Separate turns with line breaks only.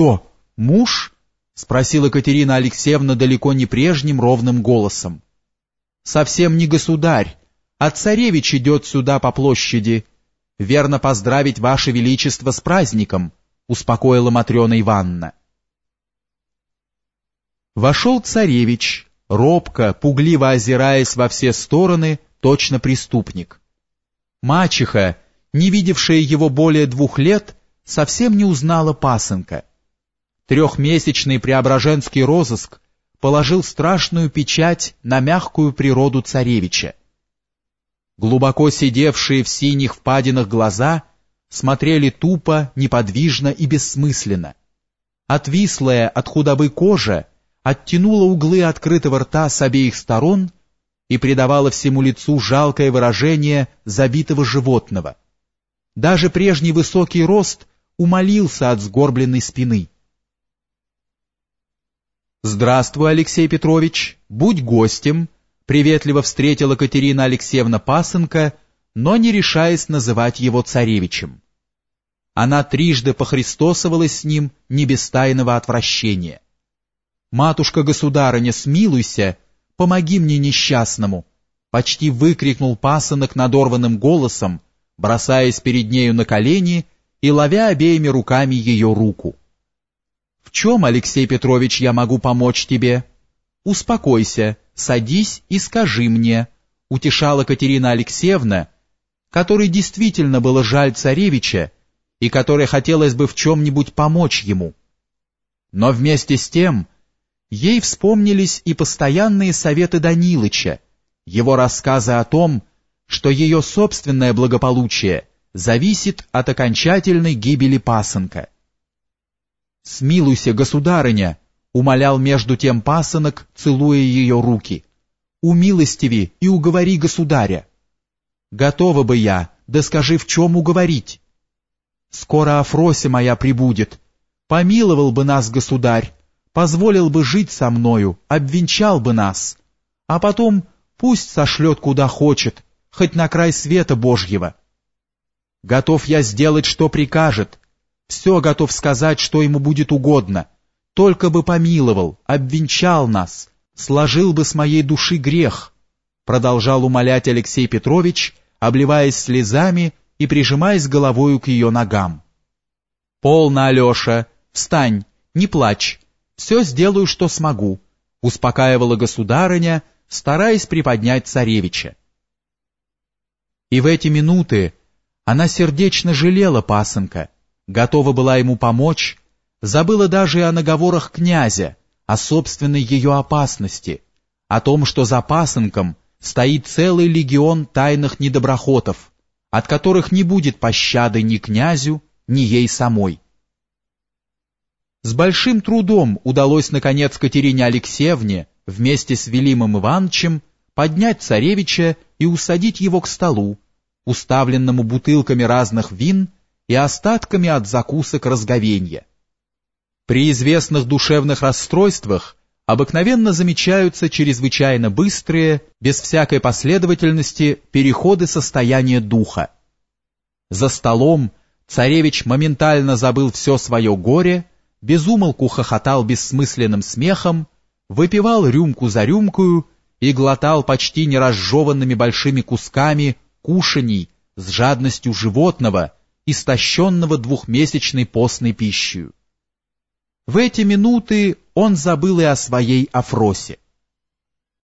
кто, муж?» — спросила Катерина Алексеевна далеко не прежним ровным голосом. «Совсем не государь, а царевич идет сюда по площади. Верно поздравить ваше величество с праздником», — успокоила Матрена Ивановна. Вошел царевич, робко, пугливо озираясь во все стороны, точно преступник. Мачеха, не видевшая его более двух лет, совсем не узнала пасынка. Трехмесячный преображенский розыск положил страшную печать на мягкую природу царевича. Глубоко сидевшие в синих впадинах глаза смотрели тупо, неподвижно и бессмысленно. Отвислая от худобы кожа оттянула углы открытого рта с обеих сторон и придавала всему лицу жалкое выражение забитого животного. Даже прежний высокий рост умолился от сгорбленной спины. «Здравствуй, Алексей Петрович, будь гостем», приветливо встретила Катерина Алексеевна Пасынка, но не решаясь называть его царевичем. Она трижды похристосовалась с ним не без тайного отвращения. «Матушка-государыня, смилуйся, помоги мне несчастному!» Почти выкрикнул пасынок надорванным голосом, бросаясь перед нею на колени и ловя обеими руками ее руку. «В чем, Алексей Петрович, я могу помочь тебе?» «Успокойся, садись и скажи мне», — утешала Катерина Алексеевна, которой действительно было жаль царевича и которой хотелось бы в чем-нибудь помочь ему. Но вместе с тем ей вспомнились и постоянные советы Данилыча, его рассказы о том, что ее собственное благополучие зависит от окончательной гибели пасынка. «Смилуйся, государыня!» — умолял между тем пасынок, целуя ее руки. «Умилостиви и уговори государя!» «Готова бы я, да скажи, в чем уговорить?» «Скоро Афрося моя прибудет. Помиловал бы нас государь, позволил бы жить со мною, обвенчал бы нас, а потом пусть сошлет куда хочет, хоть на край света Божьего. Готов я сделать, что прикажет, все готов сказать, что ему будет угодно, только бы помиловал, обвенчал нас, сложил бы с моей души грех, продолжал умолять Алексей Петрович, обливаясь слезами и прижимаясь головою к ее ногам. «Полно, Алеша, встань, не плачь, все сделаю, что смогу», успокаивала государыня, стараясь приподнять царевича. И в эти минуты она сердечно жалела пасынка, готова была ему помочь, забыла даже и о наговорах князя, о собственной ее опасности, о том, что за пасынком стоит целый легион тайных недоброхотов, от которых не будет пощады ни князю, ни ей самой. С большим трудом удалось, наконец, Катерине Алексеевне вместе с Велимом Ивановичем поднять царевича и усадить его к столу, уставленному бутылками разных вин и остатками от закусок разговенья. При известных душевных расстройствах обыкновенно замечаются чрезвычайно быстрые, без всякой последовательности, переходы состояния духа. За столом царевич моментально забыл все свое горе безумолку хохотал бессмысленным смехом, выпивал рюмку за рюмкою и глотал почти неразжеванными большими кусками кушаний с жадностью животного, истощенного двухмесячной постной пищей. В эти минуты он забыл и о своей Афросе.